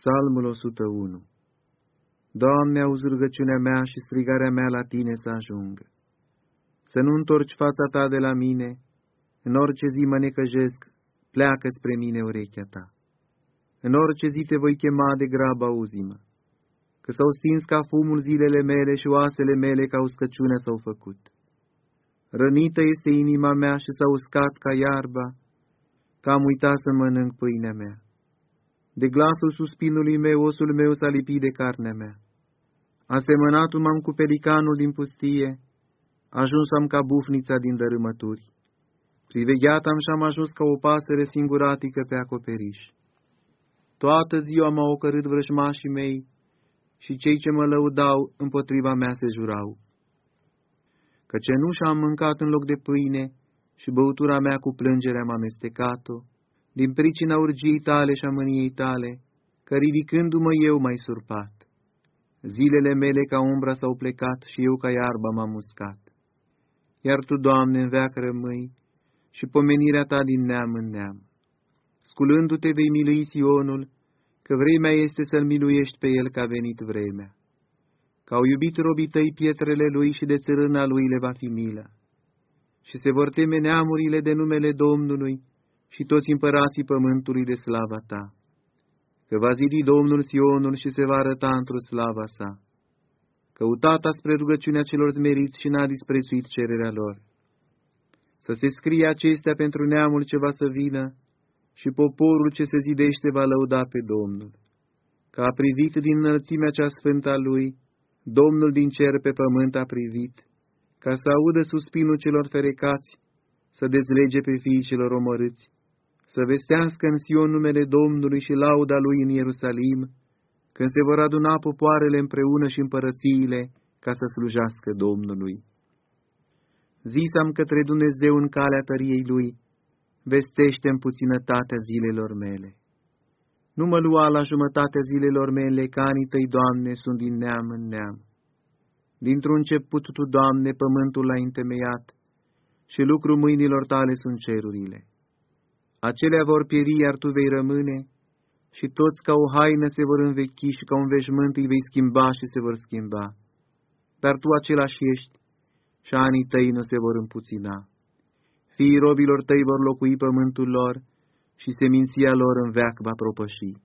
Psalmul 101 Doamne, auzi rugăciunea mea și strigarea mea la Tine să ajungă. Să nu întorci fața Ta de la mine, în orice zi mă necăjesc, pleacă spre mine urechea Ta. În orice zi Te voi chema de grabă, auzi-mă, că s-au stins ca fumul zilele mele și oasele mele ca uscăciune s-au făcut. Rănită este inima mea și s-a uscat ca iarba, că am uitat să mănânc pâinea mea. De glasul suspinului meu, osul meu s-a lipit de carnea mea. Asemănatul m-am cu pelicanul din pustie, ajuns am ca bufnița din dărâmături. Privegheat am și am ajuns ca o pasăre singuratică pe acoperiș. Toată ziua m-au ocărât vrăjmașii mei și cei ce mă lăudau împotriva mea se jurau. Că cenușa am mâncat în loc de pâine și băutura mea cu plângere am amestecat-o, din pricina urgiei tale și a mâniei tale, că ridicându-mă eu mai surpat. Zilele mele ca umbra s-au plecat și eu ca iarba m-am uscat. Iar Tu, Doamne, în veac rămâi și pomenirea Ta din neam în neam. Sculându-te vei milui Sionul, că vremea este să-L miluiești pe El ca venit vremea. Că au iubit robii tăi pietrele lui și de țărâna lui le va fi milă. Și se vor teme neamurile de numele Domnului, și toți împărații pământului de slava ta. Că va zidi Domnul Sionul și se va arăta într-o slava sa. Căutata spre rugăciunea celor zmeriți și n-a disprețuit cererea lor. Să se scrie acestea pentru neamul ce va să vină și poporul ce se zidește va lăuda pe Domnul. Că a privit din înălțimea cea sfântă a lui, Domnul din cer pe pământ a privit, ca să audă suspinul celor ferecați, să dezlege pe fiii celor omorâți să vestească în Sion numele Domnului și lauda Lui în Ierusalim, când se vor aduna popoarele împreună și împărățiile ca să slujească Domnului. Zisam către Dumnezeu în calea tăriei Lui, vestește-mi puținătatea zilelor mele. Nu mă lua la jumătatea zilelor mele, că anii tăi, Doamne, sunt din neam în neam. Dintr-un început Tu, Doamne, pământul l-ai întemeiat și lucrul mâinilor Tale sunt cerurile. Acelea vor pieri, iar tu vei rămâne, și toți ca o haină se vor învechi și ca un veșmânt îi vei schimba și se vor schimba. Dar tu același ești și anii tăi nu se vor împuțina. Fiii robilor tăi vor locui pământul lor și seminția lor în veac va propăși.